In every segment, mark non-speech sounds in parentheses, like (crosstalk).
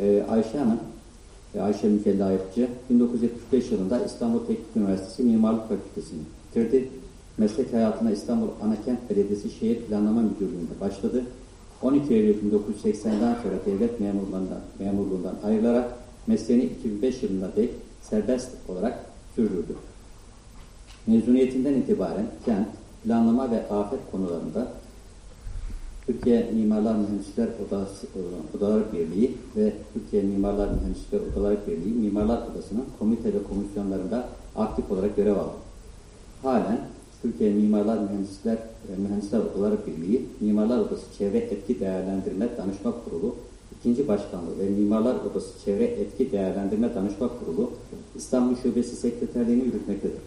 E, Ayşe Hanım, e, Ayşe Mükella Ayıpçı, 1975 yılında İstanbul Teknik Üniversitesi Mimarlık Fakültesini bitirdi. Meslek hayatına İstanbul Anakent Belediyesi Şehir Planlama Müdürlüğü'nde başladı. 12 Eylül 1980'den sonra devlet memurluğundan, memurluğundan ayrılarak mesleğini 2005 yılında dek serbest olarak sürdürdü. Mezuniyetinden itibaren kent, planlama ve afet konularında Türkiye Mimarlar Mühendisler Odası, Odalar Birliği ve Türkiye Mimarlar Mühendisler Odalar Birliği Mimarlar Odası'nın komite ve komisyonlarında aktif olarak görev aldı. Halen Türkiye Mimarlar Mühendisler e, Mühendisler Odaları Birliği, Mimarlar Odası Çevre Etki Değerlendirme Danışma Kurulu, ikinci başkanlığı ve Mimarlar Odası Çevre Etki Değerlendirme Danışma Kurulu İstanbul Şubesi Sekreterliğini yürütmektedir.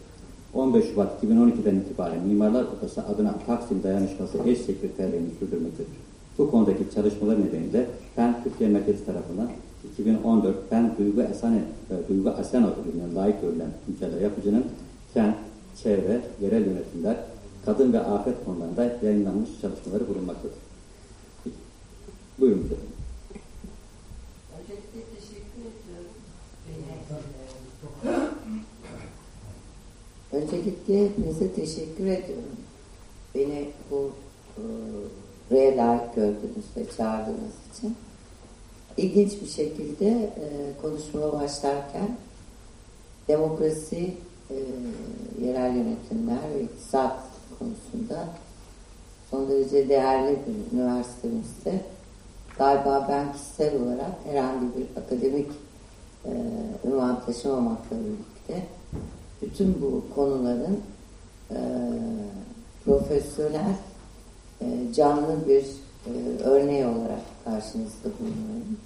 15 Şubat 2012'den itibaren Mimarlar Odası adına Taksim Dayanışması eş sekreterliğini sürdürmektedir. Bu konudaki çalışmalar nedeniyle ben Türkiye Merkezi tarafından 2014 ben Duygu Asena, e, Duygu Asena ödülüne layık görülen Mücadele Yapıcı'nın kent, çevre, yerel yönetimler, kadın ve afet konularında yayınlanmış çalışmaları bulunmaktadır. Buyurun efendim. Öncelikle teşekkür ediyorum. Öncelikle hepinize teşekkür ediyorum. Beni bu e, buraya layık gördünüz ve çağırdığınız için. İlginç bir şekilde e, konuşmaya başlarken demokrasi, e, yerel yönetimler ve iktisat konusunda son derece değerli bir üniversitemizde galiba ben kişisel olarak herhangi bir akademik e, ünvan taşımamakla birlikte bütün bu konuların e, profesyonel e, canlı bir e, örneği olarak karşınızda bulunuyorum.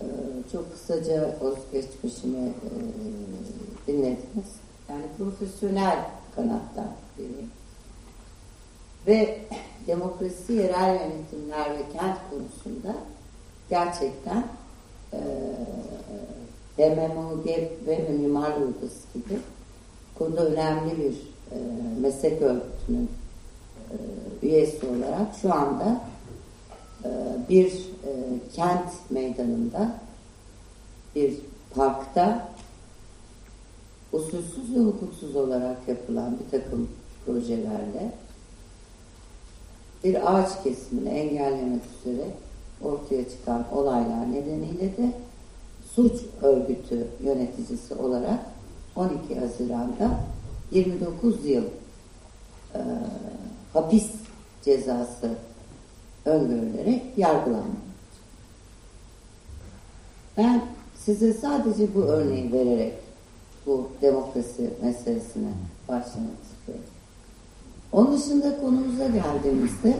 E, çok kısaca özgeçmişimi e, dinlediniz. Yani profesyonel kanattan biriyim. Ve demokrasi, yerel yönetimler ve kent konusunda gerçekten e, DMMOG ve Mimarlık Odası gibi konuda önemli bir e, meslek örgütünün e, üyesi olarak şu anda e, bir e, kent meydanında bir parkta usulsüz ve hukuksuz olarak yapılan bir takım projelerle bir ağaç kesimini engellemek üzere ortaya çıkan olaylar nedeniyle de suç örgütü yöneticisi olarak 12 Haziran'da 29 yıl e, hapis cezası öngörülerek yargılandı. Ben size sadece bu örneği vererek bu demokrasi meselesine başlamak istiyorum. Onun dışında konumuza geldiğimizde (laughs)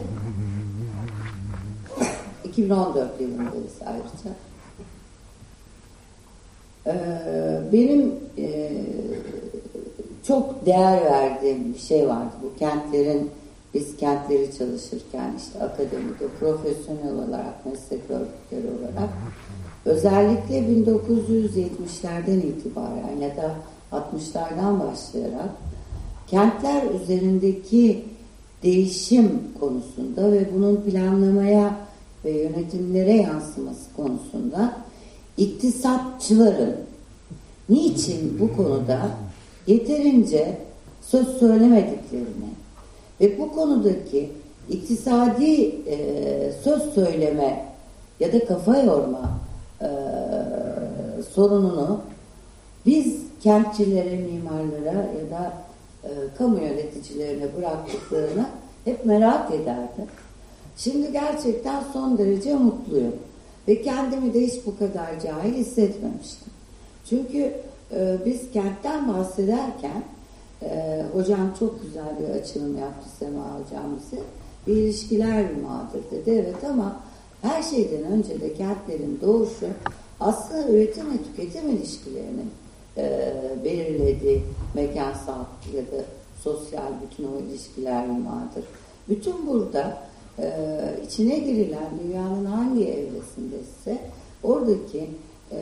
2014 yılındayız ayrıca. Ee, benim e, çok değer verdiğim bir şey vardı. Bu kentlerin, biz kentleri çalışırken işte akademide, profesyonel olarak, meslek örgütleri olarak özellikle 1970'lerden itibaren ya da 60'lardan başlayarak kentler üzerindeki değişim konusunda ve bunun planlamaya ve yönetimlere yansıması konusunda iktisatçıların niçin bu konuda yeterince söz söylemediklerini ve bu konudaki iktisadi e, söz söyleme ya da kafa yorma e, sorununu biz kentçilere, mimarlara ya da e, kamu yöneticilerine bıraktıklarını hep merak ederdim. Şimdi gerçekten son derece mutluyum. Ve kendimi de hiç bu kadar cahil hissetmemiştim. Çünkü e, biz kentten bahsederken e, hocam çok güzel bir açılım yaptı Sema hocam bize. Bir ilişkiler mimadır dedi. Evet ama her şeyden önce de kentlerin doğuşu aslında üretim ve tüketim ilişkilerinin e, belirlediği mekansal ya da sosyal bütün o ilişkiler mimadır. Bütün burada e, içine girilen dünyanın hangi evresindeyse oradaki e,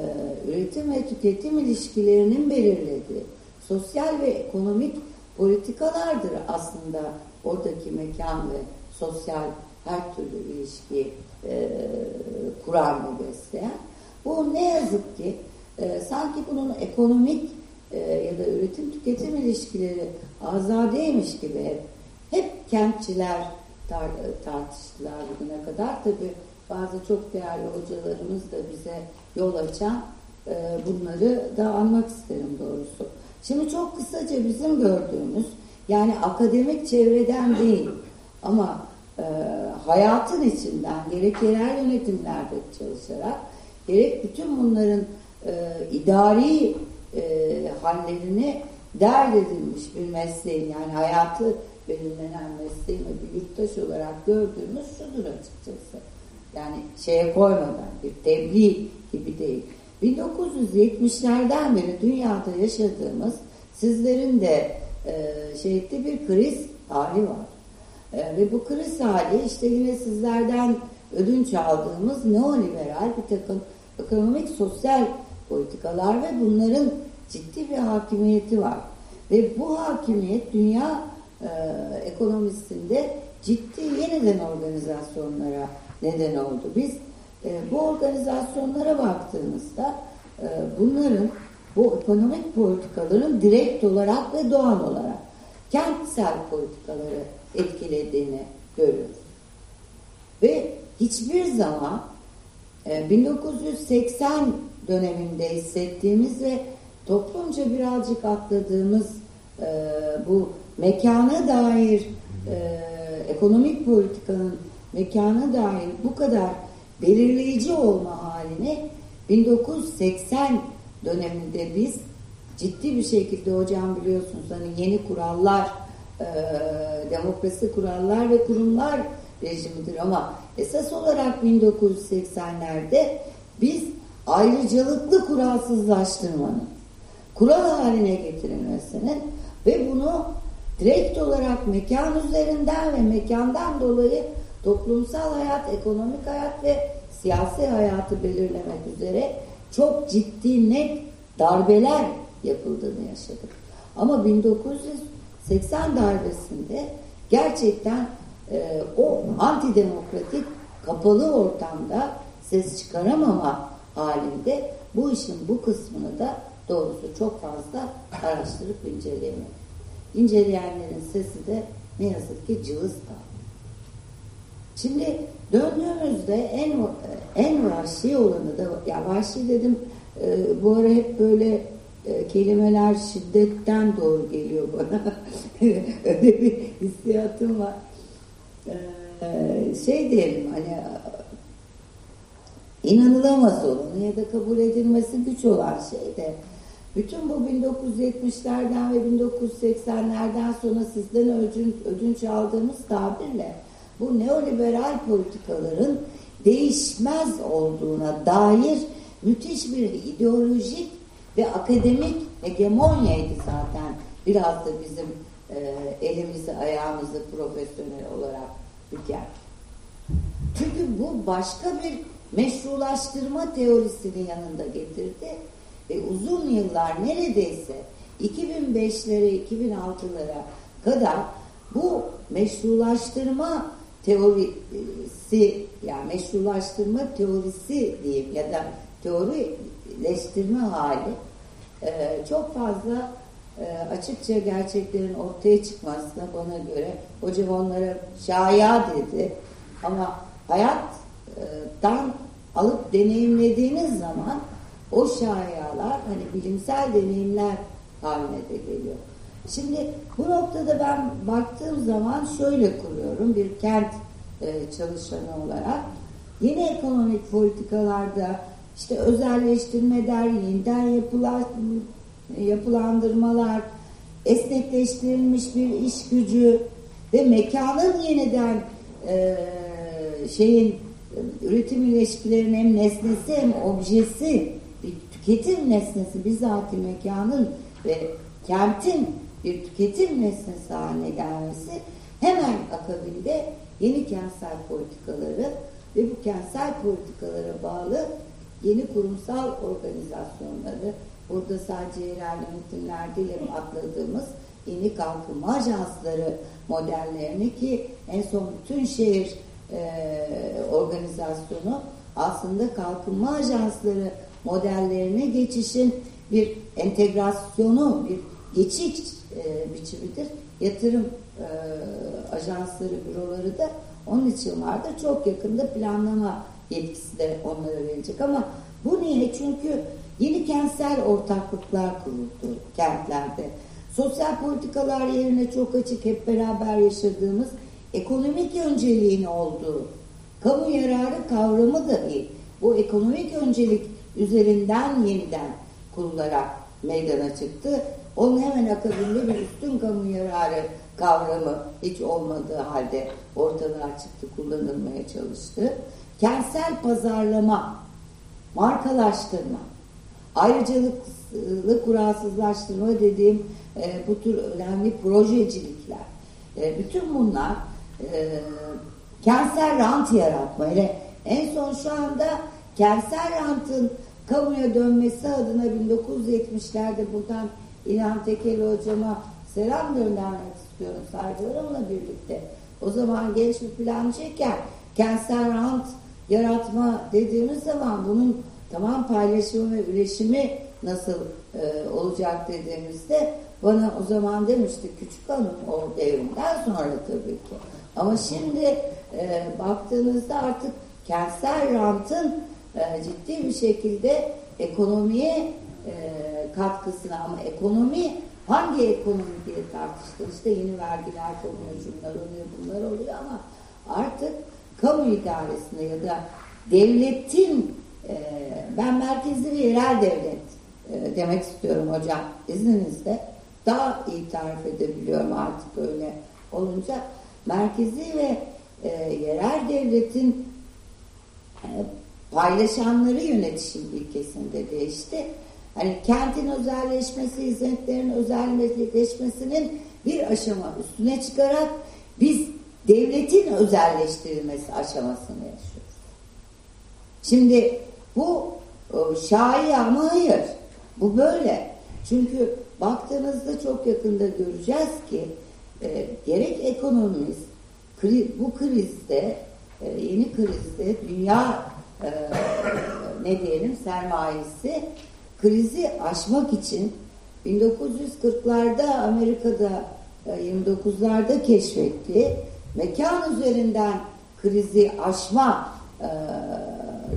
üretim ve tüketim ilişkilerinin belirlediği sosyal ve ekonomik politikalardır aslında oradaki mekan ve sosyal her türlü ilişki e, kuran ve besleyen. Bu ne yazık ki e, sanki bunun ekonomik e, ya da üretim tüketim ilişkileri azadeymiş gibi hep, hep kentçiler tar tartıştılar bugüne kadar. Tabi bazı çok değerli hocalarımız da bize yol açan e, bunları da anmak isterim doğrusu. Şimdi çok kısaca bizim gördüğümüz yani akademik çevreden değil ama e, hayatın içinden gerek yerel yönetimlerde çalışarak gerek bütün bunların e, idari e, hallerini dert bir mesleğin yani hayatı belirlenen mesleğin bir yurttaş olarak gördüğümüz şudur açıkçası. Yani şeye koymadan bir tebliğ gibi değil. 1970'lerden beri dünyada yaşadığımız sizlerin de e, şeyde bir kriz hali var. E, ve bu kriz hali işte yine sizlerden ödünç aldığımız neoliberal bir takım ekonomik sosyal politikalar ve bunların ciddi bir hakimiyeti var. Ve bu hakimiyet dünya ekonomisinde ciddi yeniden organizasyonlara neden oldu. Biz e, bu organizasyonlara baktığımızda e, bunların bu ekonomik politikaların direkt olarak ve doğal olarak kentsel politikaları etkilediğini görüyoruz. Ve hiçbir zaman e, 1980 döneminde hissettiğimiz ve toplumca birazcık atladığımız e, bu mekana dair e, ekonomik politikanın mekana dair bu kadar belirleyici olma halini 1980 döneminde biz ciddi bir şekilde hocam biliyorsunuz hani yeni kurallar e, demokrasi kurallar ve kurumlar rejimidir. Ama esas olarak 1980'lerde biz ayrıcalıklı kuralsızlaştırmanın kural haline getirilmesinin ve bunu direkt olarak mekan üzerinden ve mekandan dolayı toplumsal hayat, ekonomik hayat ve siyasi hayatı belirlemek üzere çok ciddi net darbeler yapıldığını yaşadık. Ama 1980 darbesinde gerçekten e, o antidemokratik kapalı ortamda ses çıkaramama halinde bu işin bu kısmını da doğrusu çok fazla araştırıp inceleyemiyor. İnceleyenlerin sesi de ne yazık ki cılız da. Şimdi döndüğümüzde en en vahşi olanı da ya vahşi dedim e, bu ara hep böyle e, kelimeler şiddetten doğru geliyor bana. (laughs) Öyle bir hissiyatım var. E, şey diyelim hani inanılamaz olanı ya da kabul edilmesi güç olan şey de bütün bu 1970'lerden ve 1980'lerden sonra sizden ödünç, ödünç aldığımız tabirle bu neoliberal politikaların değişmez olduğuna dair müthiş bir ideolojik ve akademik hegemonyaydı zaten. Biraz da bizim e, elimizi ayağımızı profesyonel olarak büker. Çünkü bu başka bir meşrulaştırma teorisini yanında getirdi ve uzun yıllar neredeyse 2005'lere 2006'lara kadar bu meşrulaştırma teorisi yani meşrulaştırma teorisi diyeyim ya da teorileştirme hali e, çok fazla e, açıkça gerçeklerin ortaya çıkmasına bana göre hocam onlara şaya dedi. Ama hayattan alıp deneyimlediğiniz zaman o şayalar hani bilimsel deneyimler haline de geliyor. Şimdi bu noktada ben baktığım zaman şöyle kuruyorum bir kent e, çalışanı olarak yeni ekonomik politikalarda işte özelleştirmeler, yeniden yapılar, yapılandırmalar, esnekleştirilmiş bir iş gücü ve mekanın yeniden e, şeyin üretim ilişkilerinin hem nesnesi hem objesi tüketim nesnesi bizatihi mekanın ve kentin bir tüketim nesnesi haline gelmesi hemen akabinde yeni kentsel politikaları ve bu kentsel politikalara bağlı yeni kurumsal organizasyonları. Burada sadece yerel yönetimler değil atladığımız yeni kalkınma ajansları modellerini ki en son bütün şehir e, organizasyonu aslında kalkınma ajansları modellerine geçişin bir entegrasyonu, bir geçiş e, biçimidir. Yatırım e, ajansları, büroları da onun için vardır. Çok yakında planlama yetkisi de onlara verecek ama bu niye? Çünkü yeni kentsel ortaklıklar kuruldu kentlerde. Sosyal politikalar yerine çok açık hep beraber yaşadığımız ekonomik önceliğin olduğu, kamu yararı kavramı dahi bu ekonomik öncelik üzerinden yeniden kurularak meydana çıktı. Onun hemen akabinde bir üstün kamu yararı kavramı hiç olmadığı halde ortalığa çıktı, kullanılmaya çalıştı. Kentsel pazarlama, markalaştırma, ayrıcalıklı kuralsızlaştırma dediğim e, bu tür önemli projecilikler. E, bütün bunlar e, kentsel rant yaratma. Yani en son şu anda kentsel rantın kamuya dönmesi adına 1970'lerde buradan İlhan Tekeli hocama selam göndermek istiyorum saygılarımla birlikte. O zaman genç bir plancıyken kentsel rant yaratma dediğimiz zaman bunun tamam paylaşımı ve üreşimi nasıl e, olacak dediğimizde bana o zaman demişti küçük hanım o devrimden sonra tabii ki. Ama şimdi e, baktığınızda artık kentsel rantın e, ciddi bir şekilde ekonomiye e, katkısına ama ekonomi hangi ekonomi diye tartıştı. İşte yeni vergiler konuyor, şunlar oluyor, bunlar oluyor ama artık kamu idaresinde ya da devletin e, ben merkezli ve yerel devlet e, demek istiyorum hocam izninizle daha iyi tarif edebiliyorum artık öyle olunca merkezi ve e, yerel devletin paylaşanları yönetişim ilkesinde değişti. Hani kentin özelleşmesi, hizmetlerin özelleşmesinin bir aşama üstüne çıkarak biz devletin özelleştirilmesi aşamasını yaşıyoruz. Şimdi bu şai ama hayır. Bu böyle. Çünkü baktığınızda çok yakında göreceğiz ki e, gerek ekonomimiz kri, bu krizde e, yeni krizde dünya e, ne diyelim sermayesi krizi aşmak için 1940'larda Amerika'da 29'larda e, keşfetti. Mekan üzerinden krizi aşma e,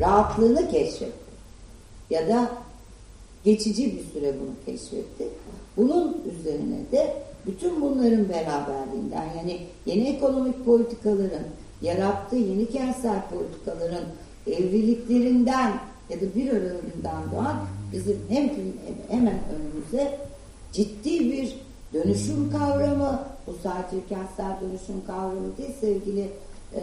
rahatlığını keşfetti. Ya da geçici bir süre bunu keşfetti. Bunun üzerine de bütün bunların beraberliğinden yani yeni ekonomik politikaların yarattığı yeni kentsel politikaların evliliklerinden ya da bir aralığından doğan bizim hem hemen önümüze ciddi bir dönüşüm kavramı bu sadece kentsel dönüşüm kavramı değil sevgili e,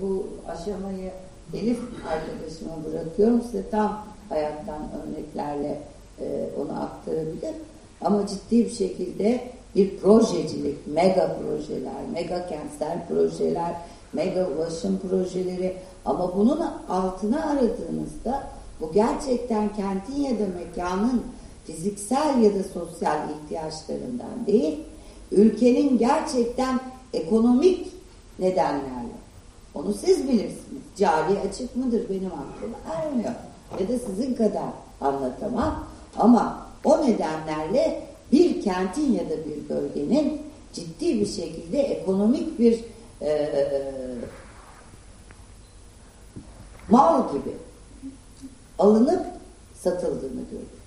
bu aşamayı Elif arkadaşıma bırakıyorum. Size tam hayattan örneklerle e, onu aktarabilir ama ciddi bir şekilde bir projecilik, mega projeler, mega kentsel projeler, mega ulaşım projeleri ama bunun altına aradığınızda bu gerçekten kentin ya da mekanın fiziksel ya da sosyal ihtiyaçlarından değil, ülkenin gerçekten ekonomik nedenlerle. Onu siz bilirsiniz. Cari açık mıdır benim aklıma ermiyor. Ya da sizin kadar anlatamam. Ama o nedenlerle bir kentin ya da bir bölgenin ciddi bir şekilde ekonomik bir e, mal gibi alınıp satıldığını görüyoruz.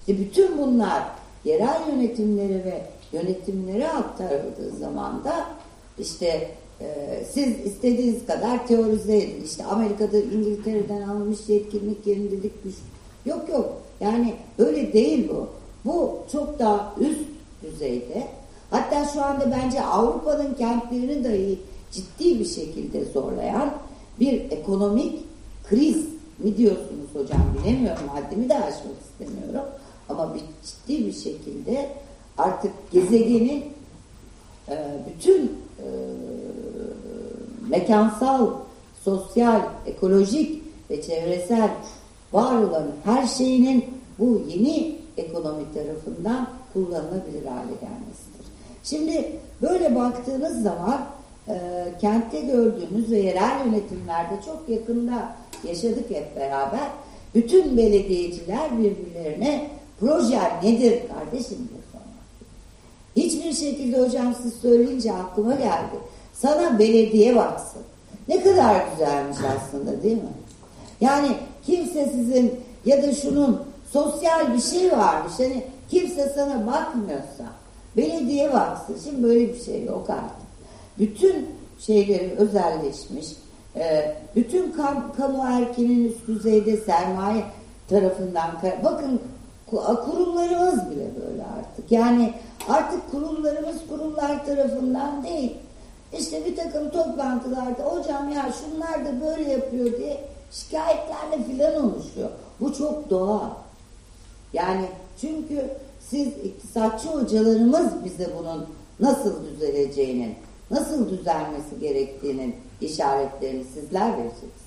İşte bütün bunlar yerel yönetimlere ve yönetimlere aktarıldığı zaman da işte e, siz istediğiniz kadar teorize edin. İşte Amerika'da İngiltere'den almış yetkinlik, yenilik güç. Yok yok. Yani öyle değil bu. Bu çok daha üst düzeyde. Hatta şu anda bence Avrupa'nın kentlerini dahi ciddi bir şekilde zorlayan bir ekonomik kriz mi diyorsunuz hocam bilemiyorum haddimi de aşmak istemiyorum ama bir ciddi bir şekilde artık gezegenin e, bütün e, mekansal, sosyal, ekolojik ve çevresel var olan her şeyinin bu yeni ekonomi tarafından kullanılabilir hale gelmesidir. Şimdi böyle baktığınız zaman e, kentte gördüğünüz ve yerel yönetimlerde çok yakında yaşadık hep beraber. Bütün belediyeciler birbirlerine proje nedir kardeşim diye sormak. Hiçbir şekilde hocam siz söyleyince aklıma geldi. Sana belediye baksın. Ne kadar güzelmiş aslında değil mi? Yani kimse sizin ya da şunun sosyal bir şey varmış. Hani kimse sana bakmıyorsa belediye baksın. Şimdi böyle bir şey yok artık. Bütün şeyleri özelleşmiş. E, bütün kam, kamu erkinin üst düzeyde sermaye tarafından bakın kurumlarımız bile böyle artık. Yani artık kurumlarımız kurumlar tarafından değil. İşte bir takım toplantılarda hocam ya şunlar da böyle yapıyor diye şikayetlerle filan oluşuyor. Bu çok doğal. Yani çünkü siz iktisatçı hocalarımız bize bunun nasıl düzeleceğinin, nasıl düzelmesi gerektiğinin işaretlerini sizler vereceksiniz.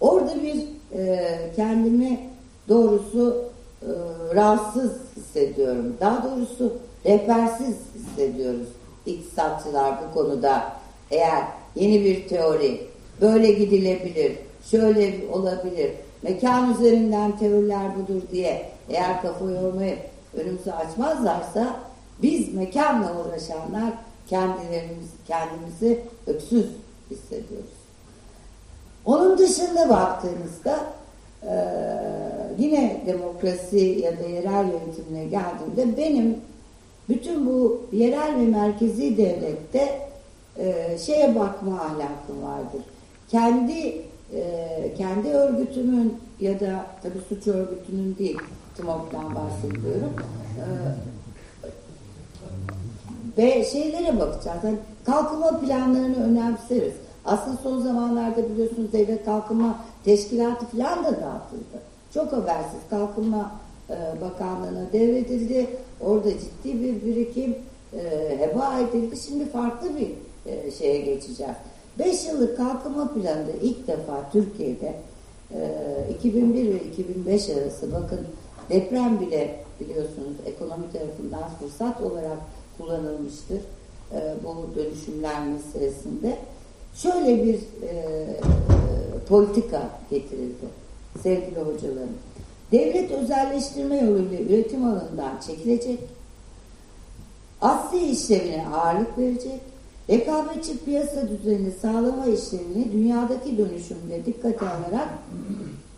Orada bir e, kendimi doğrusu e, rahatsız hissediyorum. Daha doğrusu rehbersiz hissediyoruz iktisatçılar bu konuda. Eğer yeni bir teori böyle gidilebilir, şöyle olabilir, mekan üzerinden teoriler budur diye eğer kafa yormayı önümüzü açmazlarsa biz mekanla uğraşanlar kendilerimiz, kendimizi öksüz hissediyoruz. Onun dışında baktığınızda e, yine demokrasi ya da yerel yönetimine geldiğimde benim bütün bu yerel ve merkezi devlette e, şeye bakma ahlakım vardır. Kendi e, kendi örgütümün ya da tabi suç örgütünün değil TMOK'tan bahsediyorum. E, ve şeylere bakacağız. Yani kalkınma planlarını önemseriz. Aslında son zamanlarda biliyorsunuz devlet kalkınma teşkilatı falan da dağıtıldı. Çok habersiz kalkınma e, bakanlığına devredildi. Orada ciddi bir birikim e, heba edildi. Şimdi farklı bir e, şeye geçeceğiz. 5 yıllık kalkınma planında ilk defa Türkiye'de e, 2001 ve 2005 arası bakın deprem bile biliyorsunuz ekonomi tarafından fırsat olarak kullanılmıştır e, bu dönüşümler meselesinde. Şöyle bir e, politika getirildi sevgili hocalarım. Devlet özelleştirme yoluyla üretim alanından çekilecek, asli işlevine ağırlık verecek, rekabetçi piyasa düzenini sağlama işlevini dünyadaki dönüşümle dikkate alarak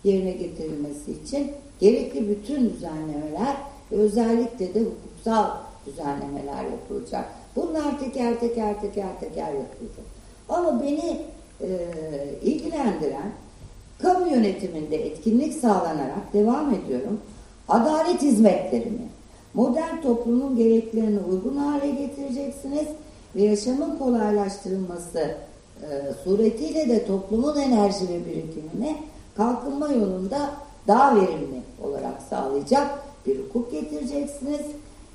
yerine getirilmesi için gerekli bütün düzenlemeler ve özellikle de hukuksal düzenlemeler yapılacak. Bunlar teker teker teker teker yapılacak. Ama beni e, ilgilendiren kamu yönetiminde etkinlik sağlanarak devam ediyorum. Adalet hizmetlerini modern toplumun gereklerine uygun hale getireceksiniz ve yaşamın kolaylaştırılması e, suretiyle de toplumun enerji ve birikimini kalkınma yolunda daha verimli olarak sağlayacak bir hukuk getireceksiniz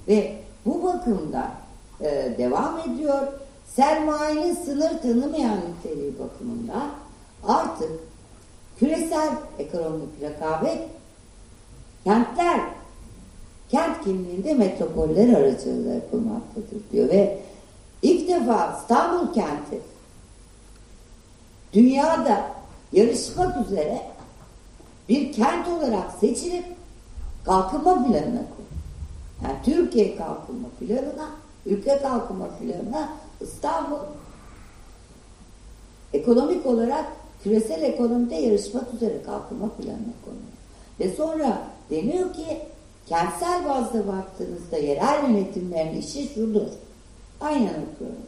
ve bu bakımda e, devam ediyor. Sermayenin sınır tanımayan niteliği bakımında artık küresel ekonomik rekabet kentler kent kimliğinde metropoller aracılığıyla yapılmaktadır diyor ve ilk defa İstanbul kenti dünyada yarışmak üzere bir kent olarak seçilip kalkınma planına koyuyor. Yani Türkiye kalkınma planına, ülke kalkınma planına İstanbul ekonomik olarak küresel ekonomide yarışmak üzere kalkınma planına konuyor. Ve sonra deniyor ki kentsel bazda baktığınızda yerel yönetimlerin işi şudur. Aynen okuyorum.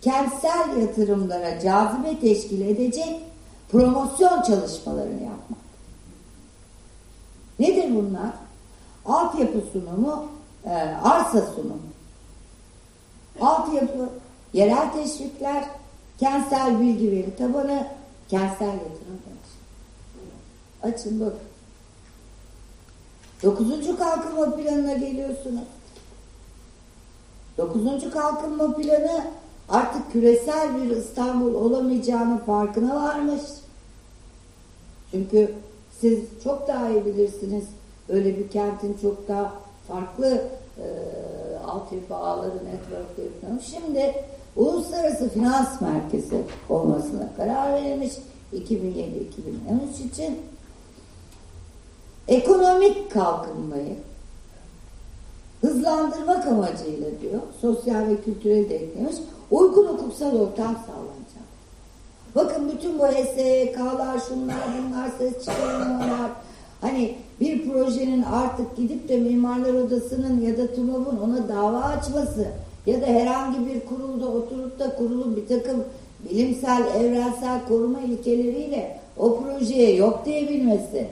Kentsel yatırımlara cazibe teşkil edecek promosyon çalışmalarını yapmak. Nedir bunlar? Altyapı sunumu, e, arsa sunumu. Altyapı, yerel teşvikler, kentsel bilgi veri tabanı, kentsel yatırım. Açın bak. Dokuzuncu kalkınma planına geliyorsunuz. Dokuzuncu kalkınma planı artık küresel bir İstanbul olamayacağının farkına varmış. Çünkü siz çok daha iyi bilirsiniz. Öyle bir kentin çok daha farklı e, altyapı ağları, networkleri Şimdi uluslararası finans merkezi olmasına karar verilmiş. 2007-2013 için ekonomik kalkınmayı hızlandırmak amacıyla diyor, sosyal ve kültürel de eklemiş, uygun hukuksal ortam sağlanacak. Bakın bütün bu SYK'lar, şunlar bunlar, ses çıkarmalar, hani bir projenin artık gidip de Mimarlar Odası'nın ya da TUMOV'un ona dava açması ya da herhangi bir kurulda oturup da kurulun bir takım bilimsel, evrensel koruma ilkeleriyle o projeye yok diyebilmesi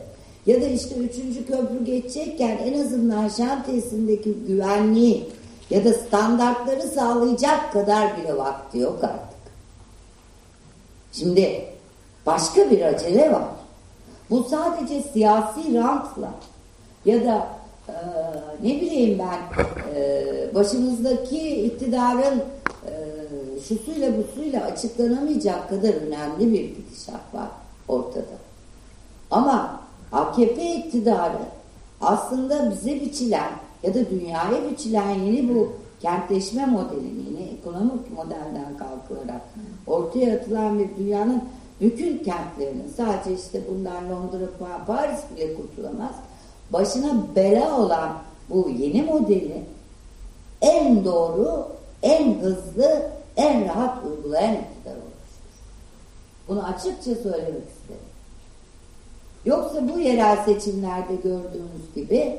ya da işte üçüncü köprü geçecekken en azından şantiyesindeki güvenliği ya da standartları sağlayacak kadar bile vakti yok artık. Şimdi başka bir acele var. Bu sadece siyasi rantla ya da e, ne bileyim ben e, başımızdaki iktidarın e, şusuyla busuyla açıklanamayacak kadar önemli bir gidişat var ortada. Ama AKP iktidarı aslında bize biçilen ya da dünyaya biçilen yeni bu kentleşme modelini, yine ekonomik modelden kalkılarak ortaya atılan bir dünyanın bütün kentlerinin sadece işte bunlar Londra, Paris bile kurtulamaz. Başına bela olan bu yeni modeli en doğru, en hızlı, en rahat uygulayan iktidar olmuştur. Bunu açıkça söylemek isterim. Yoksa bu yerel seçimlerde gördüğünüz gibi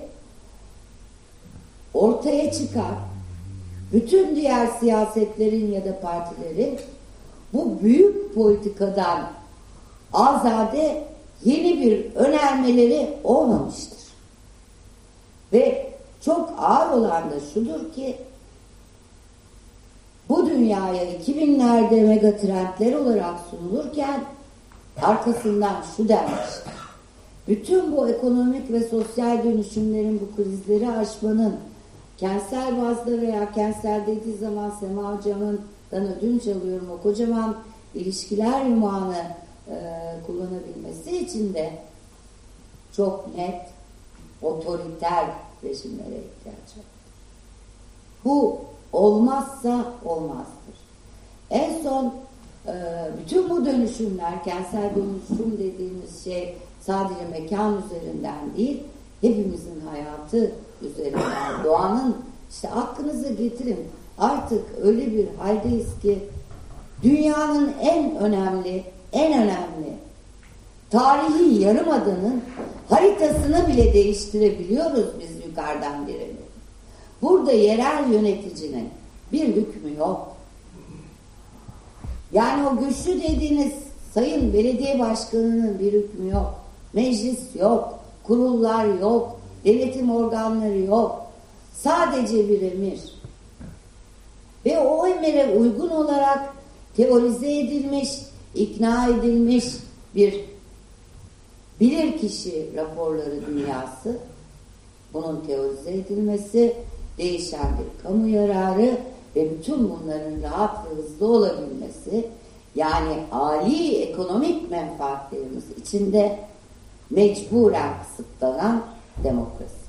ortaya çıkan bütün diğer siyasetlerin ya da partilerin bu büyük politikadan azade yeni bir önermeleri olmamıştır. Ve çok ağır olan da şudur ki bu dünyaya 2000'lerde megatrendler olarak sunulurken arkasından şu denmiştir. Bütün bu ekonomik ve sosyal dönüşümlerin bu krizleri aşmanın kentsel bazda veya kentsel dediği zaman Sema Hocam'ın ödünç alıyorum o kocaman ilişkiler yumağını e, kullanabilmesi için de çok net otoriter rejimlere ihtiyaç var. Bu olmazsa olmazdır. En son e, bütün bu dönüşümler, kentsel dönüşüm dediğimiz şey sadece mekan üzerinden değil, hepimizin hayatı üzerinden, doğanın işte aklınıza getirin artık öyle bir haldeyiz ki dünyanın en önemli, en önemli tarihi yarımadanın haritasını bile değiştirebiliyoruz biz yukarıdan biri. Burada yerel yöneticinin bir hükmü yok. Yani o güçlü dediğiniz sayın belediye başkanının bir hükmü yok. Meclis yok. Kurullar yok. Denetim organları yok. Sadece bir emir. Ve o emire uygun olarak teorize edilmiş, ikna edilmiş bir bilirkişi raporları dünyası bunun teorize edilmesi, değişen bir kamu yararı ve bütün bunların rahat ve hızlı olabilmesi yani âli ekonomik menfaatlerimiz içinde mecburen kısıtlanan demokrasi.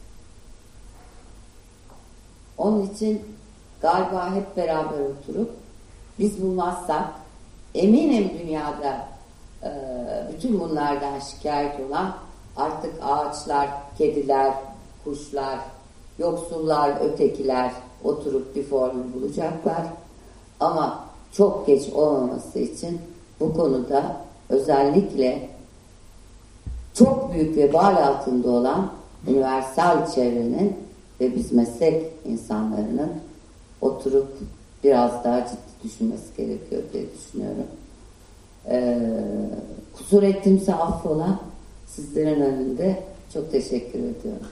Onun için galiba hep beraber oturup biz bulmazsak eminim dünyada e, bütün bunlardan şikayet olan artık ağaçlar, kediler, kuşlar, yoksullar, ötekiler oturup bir formül bulacaklar. Ama çok geç olmaması için bu konuda özellikle çok büyük vebal altında olan üniversal çevrenin ve biz meslek insanlarının oturup biraz daha ciddi düşünmesi gerekiyor diye düşünüyorum. Ee, kusur ettimse affola sizlerin önünde çok teşekkür ediyorum.